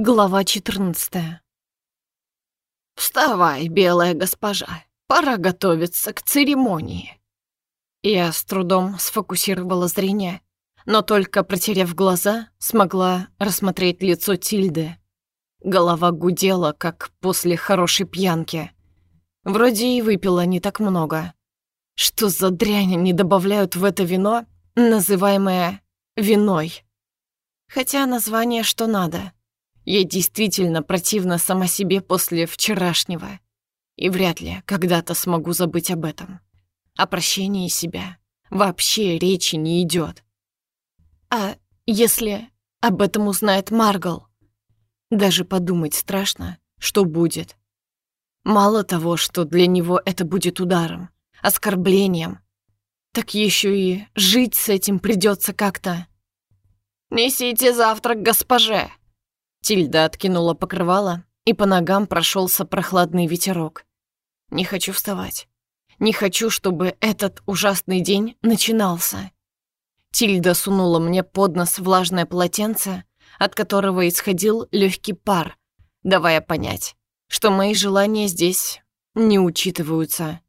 Глава 14 «Вставай, белая госпожа, пора готовиться к церемонии». Я с трудом сфокусировала зрение, но только протерев глаза, смогла рассмотреть лицо Тильды. Голова гудела, как после хорошей пьянки. Вроде и выпила не так много. Что за дрянь не добавляют в это вино, называемое виной? Хотя название что надо — я действительно противна сама себе после вчерашнего. И вряд ли когда-то смогу забыть об этом. О прощении себя вообще речи не идет. А если об этом узнает Маргал? Даже подумать страшно, что будет. Мало того, что для него это будет ударом, оскорблением, так еще и жить с этим придется как-то. «Несите завтрак госпоже!» Тильда откинула покрывало, и по ногам прошелся прохладный ветерок. Не хочу вставать. Не хочу, чтобы этот ужасный день начинался. Тильда сунула мне под нос влажное полотенце, от которого исходил легкий пар, давая понять, что мои желания здесь не учитываются.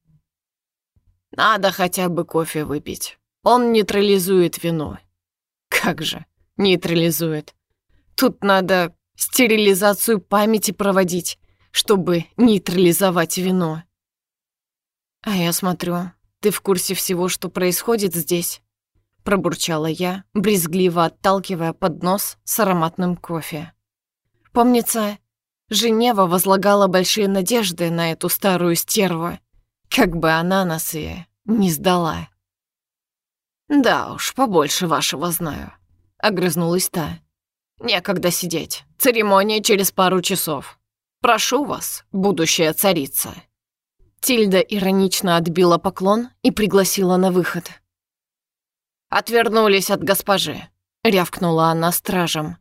Надо хотя бы кофе выпить. Он нейтрализует вино. Как же, нейтрализует. Тут надо стерилизацию памяти проводить, чтобы нейтрализовать вино. А я смотрю, ты в курсе всего, что происходит здесь? Пробурчала я, брезгливо отталкивая поднос с ароматным кофе. Помнится, Женева возлагала большие надежды на эту старую стерву, как бы она нас и не сдала. «Да уж, побольше вашего знаю», — огрызнулась та. «Некогда сидеть. Церемония через пару часов. Прошу вас, будущая царица». Тильда иронично отбила поклон и пригласила на выход. «Отвернулись от госпожи», — рявкнула она стражем.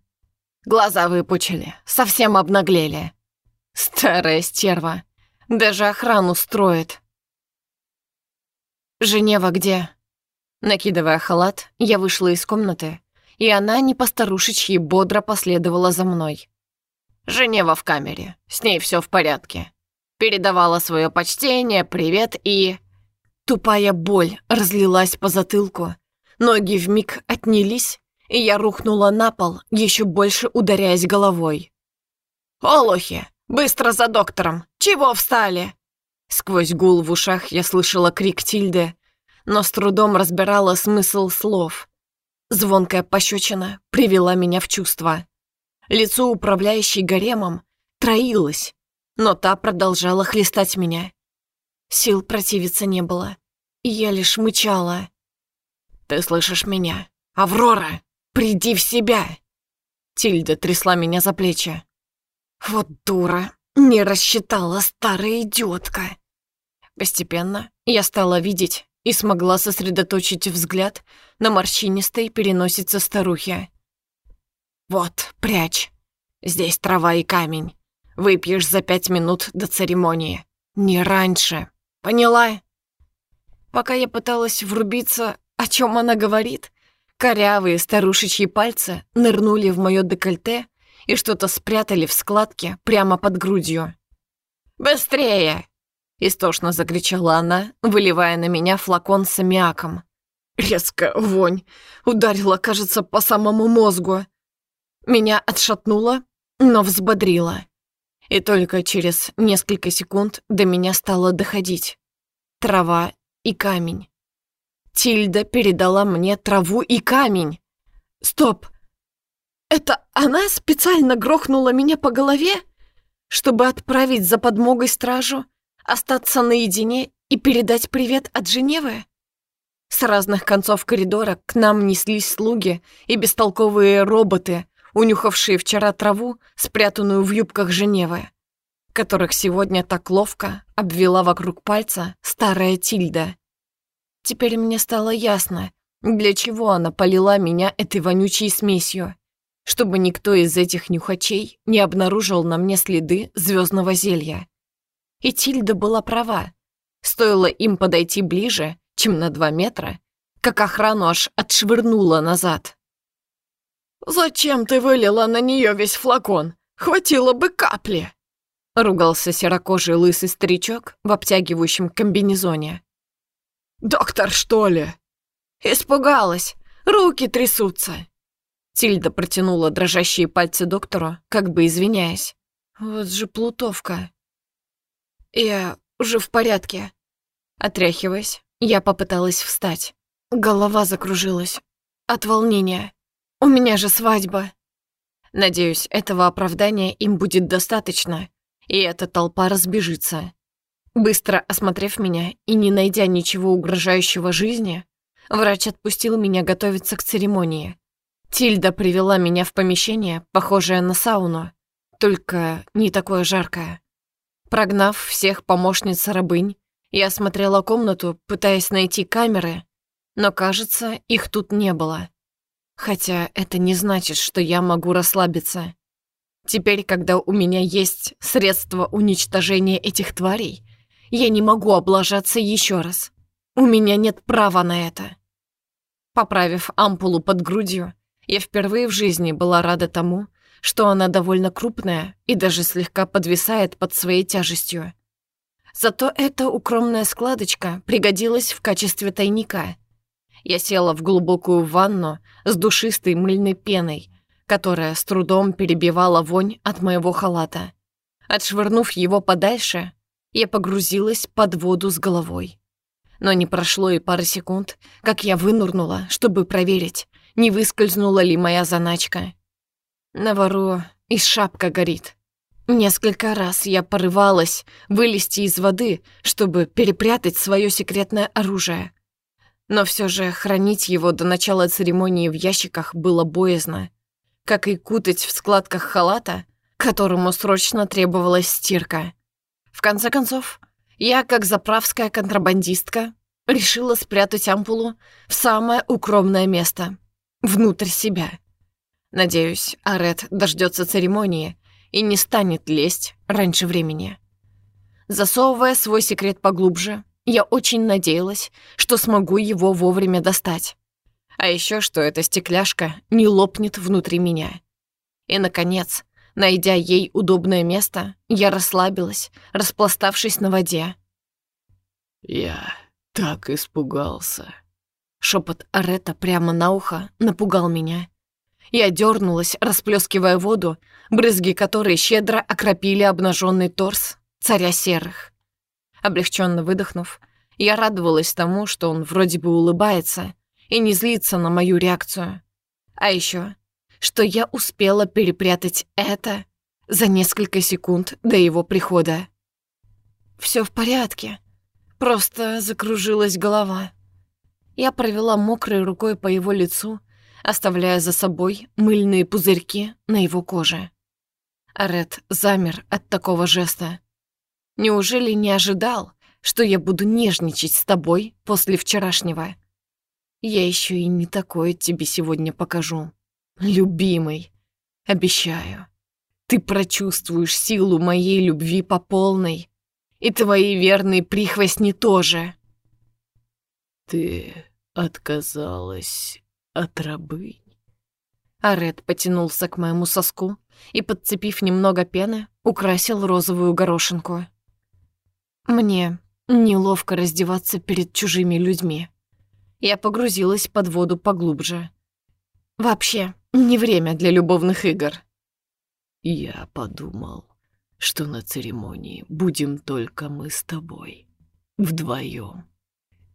Глаза выпучили, совсем обнаглели. Старая стерва. Даже охрану строит. «Женева где?» Накидывая халат, я вышла из комнаты и она не постарушечьи бодро последовала за мной. Женева в камере, с ней все в порядке. Передавала свое почтение, привет и... Тупая боль разлилась по затылку, ноги вмиг отнялись, и я рухнула на пол, еще больше ударяясь головой. «Олухи, быстро за доктором! Чего встали?» Сквозь гул в ушах я слышала крик Тильды, но с трудом разбирала смысл слов. Звонкая пощечина привела меня в чувство. Лицо управляющей гаремом троилось, но та продолжала хлестать меня. Сил противиться не было, и я лишь мычала. «Ты слышишь меня? Аврора, приди в себя!» Тильда трясла меня за плечи. «Вот дура, не рассчитала старая идиотка!» Постепенно я стала видеть, и смогла сосредоточить взгляд на морщинистой переносице старухи. «Вот, прячь. Здесь трава и камень. Выпьешь за пять минут до церемонии. Не раньше. Поняла?» Пока я пыталась врубиться, о чем она говорит, корявые старушечьи пальцы нырнули в моё декольте и что-то спрятали в складке прямо под грудью. «Быстрее!» Истошно закричала она, выливая на меня флакон с аммиаком. Резкая вонь. Ударила, кажется, по самому мозгу. Меня отшатнуло, но взбодрила. И только через несколько секунд до меня стало доходить. Трава и камень. Тильда передала мне траву и камень. Стоп! Это она специально грохнула меня по голове, чтобы отправить за подмогой стражу? Остаться наедине и передать привет от Женевы? С разных концов коридора к нам неслись слуги и бестолковые роботы, унюхавшие вчера траву, спрятанную в юбках Женевы, которых сегодня так ловко обвела вокруг пальца старая Тильда. Теперь мне стало ясно, для чего она полила меня этой вонючей смесью, чтобы никто из этих нюхачей не обнаружил на мне следы звездного зелья. И Тильда была права. Стоило им подойти ближе, чем на два метра, как охрану аж отшвырнула назад. «Зачем ты вылила на нее весь флакон? Хватило бы капли!» Ругался серокожий лысый старичок в обтягивающем комбинезоне. «Доктор, что ли?» «Испугалась! Руки трясутся!» Тильда протянула дрожащие пальцы доктору, как бы извиняясь. «Вот же плутовка!» «Я уже в порядке». Отряхиваясь, я попыталась встать. Голова закружилась. От волнения. У меня же свадьба. Надеюсь, этого оправдания им будет достаточно, и эта толпа разбежится. Быстро осмотрев меня и не найдя ничего угрожающего жизни, врач отпустил меня готовиться к церемонии. Тильда привела меня в помещение, похожее на сауну, только не такое жаркое. Прогнав всех помощниц-рабынь, я осмотрела комнату, пытаясь найти камеры, но, кажется, их тут не было. Хотя это не значит, что я могу расслабиться. Теперь, когда у меня есть средства уничтожения этих тварей, я не могу облажаться еще раз. У меня нет права на это. Поправив ампулу под грудью, я впервые в жизни была рада тому, что она довольно крупная и даже слегка подвисает под своей тяжестью. Зато эта укромная складочка пригодилась в качестве тайника. Я села в глубокую ванну с душистой мыльной пеной, которая с трудом перебивала вонь от моего халата. Отшвырнув его подальше, я погрузилась под воду с головой. Но не прошло и пары секунд, как я вынурнула, чтобы проверить, не выскользнула ли моя заначка. На вору и шапка горит. Несколько раз я порывалась вылезти из воды, чтобы перепрятать свое секретное оружие. Но все же хранить его до начала церемонии в ящиках было боязно как и кутать в складках халата, которому срочно требовалась стирка. В конце концов, я, как заправская контрабандистка, решила спрятать ампулу в самое укромное место, внутрь себя. Надеюсь, Арет дождется церемонии и не станет лезть раньше времени. Засовывая свой секрет поглубже, я очень надеялась, что смогу его вовремя достать. А еще что эта стекляшка не лопнет внутри меня. И, наконец, найдя ей удобное место, я расслабилась, распластавшись на воде. «Я так испугался». Шепот Арета прямо на ухо напугал меня. Я дернулась, расплескивая воду, брызги которой щедро окропили обнаженный торс царя серых. Облегченно выдохнув, я радовалась тому, что он вроде бы улыбается, и не злиться на мою реакцию. А еще, что я успела перепрятать это за несколько секунд до его прихода. Все в порядке. Просто закружилась голова. Я провела мокрой рукой по его лицу, оставляя за собой мыльные пузырьки на его коже. Ред замер от такого жеста. Неужели не ожидал, что я буду нежничать с тобой после вчерашнего? Я еще и не такое тебе сегодня покажу. Любимый, обещаю, ты прочувствуешь силу моей любви по полной, и твои верные прихвостни тоже. Ты отказалась от рабынь. Аред потянулся к моему соску и, подцепив немного пены, украсил розовую горошинку. Мне неловко раздеваться перед чужими людьми. Я погрузилась под воду поглубже. Вообще, не время для любовных игр. Я подумал, что на церемонии будем только мы с тобой. Вдвоем.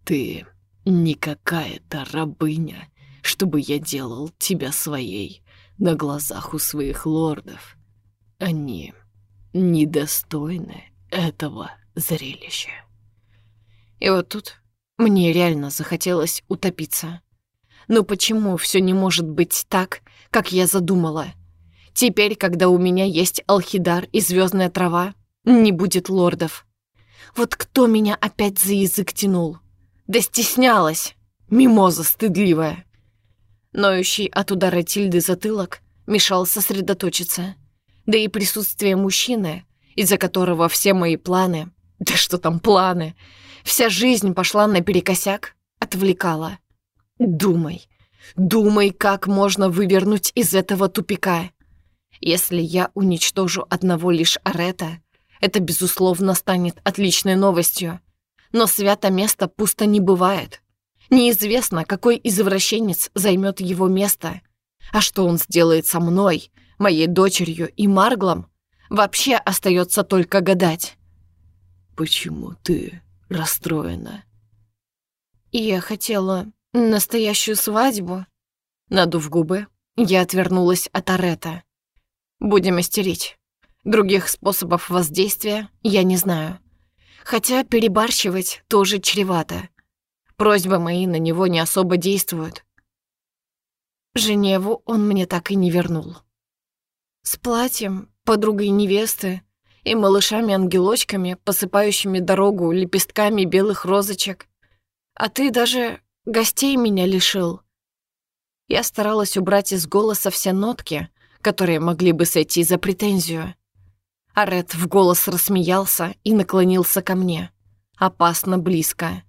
Ты не какая-то рабыня, чтобы я делал тебя своей на глазах у своих лордов. Они недостойны этого зрелища. И вот тут мне реально захотелось утопиться. Но почему все не может быть так, как я задумала? Теперь, когда у меня есть алхидар и звездная трава, не будет лордов. Вот кто меня опять за язык тянул? Да стеснялась, мимоза стыдливая. Ноющий от удара Тильды затылок мешал сосредоточиться. Да и присутствие мужчины, из-за которого все мои планы, да что там планы, Вся жизнь пошла наперекосяк, отвлекала. Думай, думай, как можно вывернуть из этого тупика. Если я уничтожу одного лишь Арета, это, безусловно, станет отличной новостью. Но свято место пусто не бывает. Неизвестно, какой извращенец займет его место. А что он сделает со мной, моей дочерью и Марглом, вообще остается только гадать. «Почему ты расстроена?» «Я хотела настоящую свадьбу». Надув губы, я отвернулась от Арета. «Будем истерить. Других способов воздействия я не знаю. Хотя перебарщивать тоже чревато. Просьбы мои на него не особо действуют. Женеву он мне так и не вернул. С платьем, подругой невесты и малышами-ангелочками, посыпающими дорогу лепестками белых розочек. А ты даже гостей меня лишил. Я старалась убрать из голоса все нотки, которые могли бы сойти за претензию. Арет в голос рассмеялся и наклонился ко мне. Опасно близко.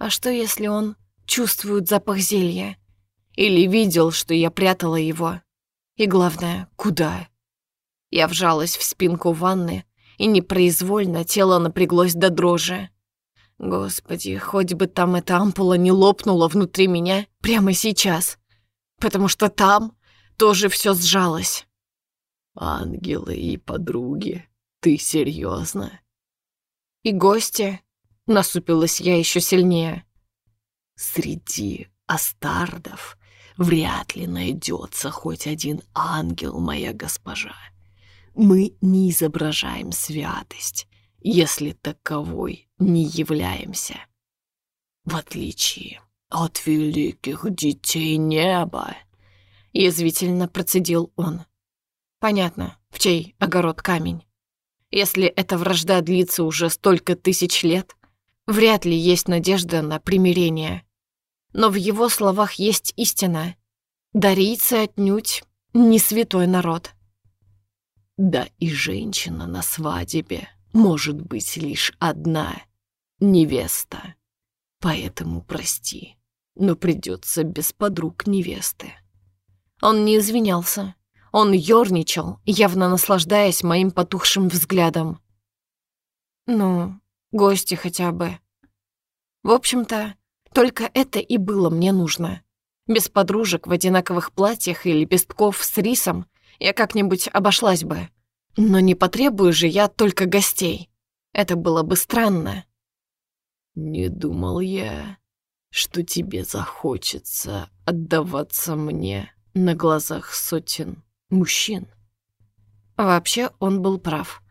А что, если он чувствует запах зелья? Или видел, что я прятала его? И главное, куда? Я вжалась в спинку ванны, и непроизвольно тело напряглось до дрожи. Господи, хоть бы там эта ампула не лопнула внутри меня прямо сейчас, потому что там тоже все сжалось. Ангелы и подруги, ты серьезно? И гости, насупилась я еще сильнее. Среди астардов вряд ли найдется хоть один ангел, моя госпожа. Мы не изображаем святость, если таковой не являемся. В отличие от великих детей неба, язвительно процедил он. Понятно, в чей огород камень. Если эта вражда длится уже столько тысяч лет, вряд ли есть надежда на примирение. Но в его словах есть истина. Дарийцы отнюдь не святой народ. Да и женщина на свадьбе может быть лишь одна — невеста. Поэтому прости, но придется без подруг невесты. Он не извинялся. Он ёрничал, явно наслаждаясь моим потухшим взглядом. Ну, гости хотя бы. В общем-то, только это и было мне нужно. Без подружек в одинаковых платьях и лепестков с рисом я как-нибудь обошлась бы. Но не потребую же я только гостей. Это было бы странно. Не думал я, что тебе захочется отдаваться мне на глазах сотен мужчин. Вообще он был прав.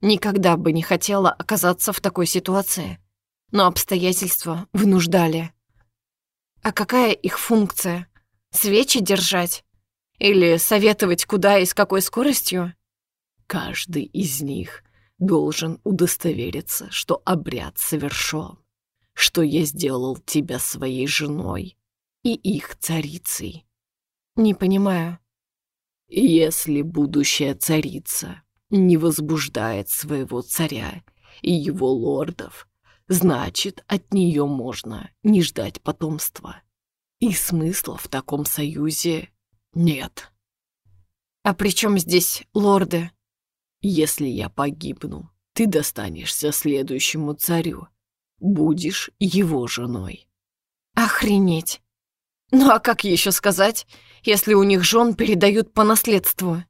Никогда бы не хотела оказаться в такой ситуации. Но обстоятельства вынуждали. А какая их функция? Свечи держать? Или советовать, куда и с какой скоростью? Каждый из них должен удостовериться, что обряд совершен, что я сделал тебя своей женой и их царицей. Не понимаю. Если будущая царица не возбуждает своего царя и его лордов, значит, от нее можно не ждать потомства. И смысла в таком союзе нет. А при чем здесь лорды? Если я погибну, ты достанешься следующему царю. Будешь его женой. Охренеть. Ну а как еще сказать, если у них жен передают по наследству?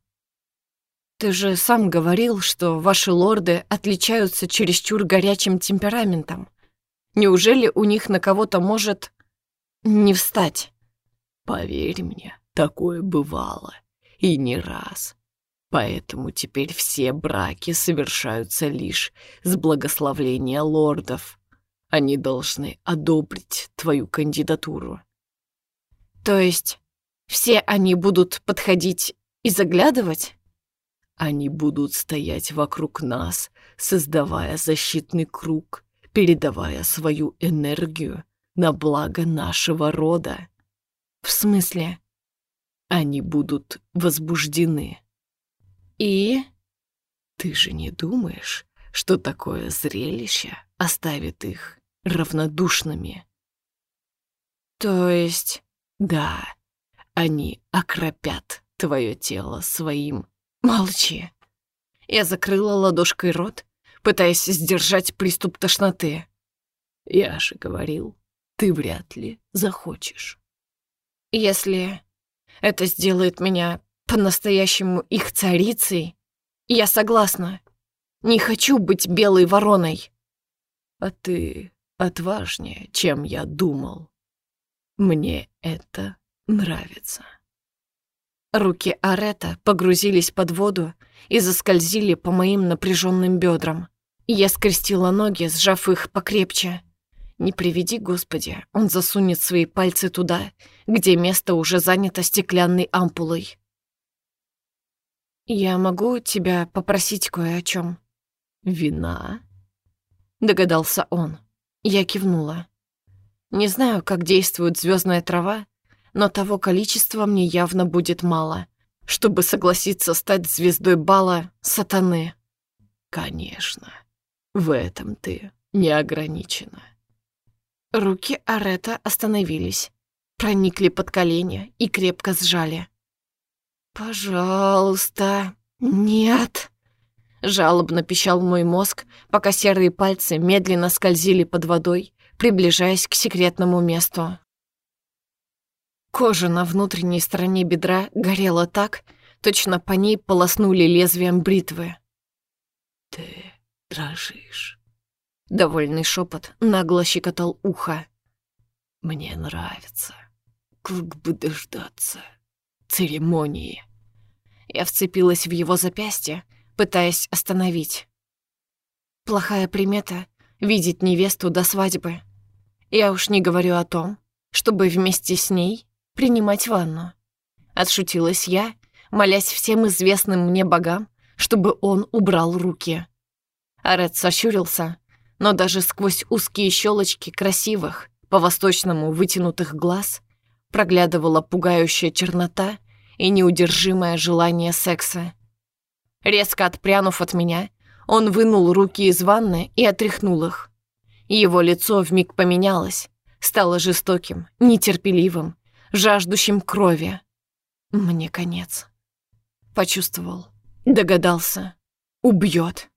Ты же сам говорил, что ваши лорды отличаются чересчур горячим темпераментом. Неужели у них на кого-то может не встать? Поверь мне, такое бывало. И не раз. Поэтому теперь все браки совершаются лишь с благословления лордов. Они должны одобрить твою кандидатуру. То есть все они будут подходить и заглядывать? Они будут стоять вокруг нас, создавая защитный круг, передавая свою энергию на благо нашего рода. В смысле? Они будут возбуждены. И? Ты же не думаешь, что такое зрелище оставит их равнодушными? То есть... Да, они окропят твое тело своим Молчи. Я закрыла ладошкой рот, пытаясь сдержать приступ тошноты. Я же говорил, ты вряд ли захочешь. Если это сделает меня по-настоящему их царицей, я согласна. Не хочу быть белой вороной. А ты отважнее, чем я думал. Мне это нравится. Руки Арета погрузились под воду и заскользили по моим напряженным бедрам. Я скрестила ноги, сжав их покрепче. Не приведи, Господи, он засунет свои пальцы туда, где место уже занято стеклянной ампулой. «Я могу тебя попросить кое о чем? «Вина?» — догадался он. Я кивнула. Не знаю, как действует звездная трава, но того количества мне явно будет мало, чтобы согласиться стать звездой бала сатаны. Конечно, в этом ты не ограничена. Руки Арета остановились, проникли под колени и крепко сжали. «Пожалуйста, нет!» Жалобно пищал мой мозг, пока серые пальцы медленно скользили под водой, приближаясь к секретному месту. Кожа на внутренней стороне бедра горела так, точно по ней полоснули лезвием бритвы. «Ты дрожишь». Довольный шепот нагло щекотал ухо. «Мне нравится. Как бы дождаться церемонии». Я вцепилась в его запястье, пытаясь остановить. Плохая примета — видеть невесту до свадьбы. Я уж не говорю о том, чтобы вместе с ней принимать ванну. Отшутилась я, молясь всем известным мне богам, чтобы он убрал руки. Арет сощурился, но даже сквозь узкие щелочки красивых, по-восточному вытянутых глаз проглядывала пугающая чернота и неудержимое желание секса. Резко отпрянув от меня, он вынул руки из ванны и отряхнул их. Его лицо вмиг поменялось, стало жестоким, нетерпеливым, жаждущим крови. Мне конец. Почувствовал, догадался, убьет.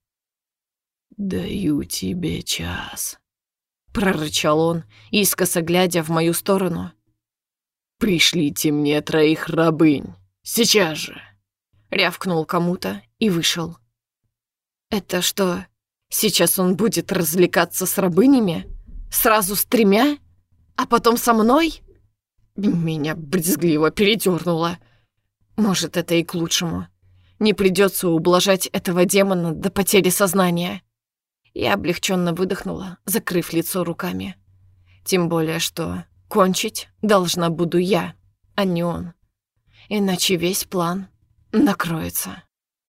«Даю тебе час», — прорычал он, искоса глядя в мою сторону. «Пришлите мне троих рабынь, сейчас же!» Рявкнул кому-то и вышел. «Это что, сейчас он будет развлекаться с рабынями? Сразу с тремя? А потом со мной?» Меня брезгливо передернуло. Может, это и к лучшему. Не придется ублажать этого демона до потери сознания. Я облегченно выдохнула, закрыв лицо руками. Тем более, что кончить должна буду я, а не он. Иначе весь план накроется.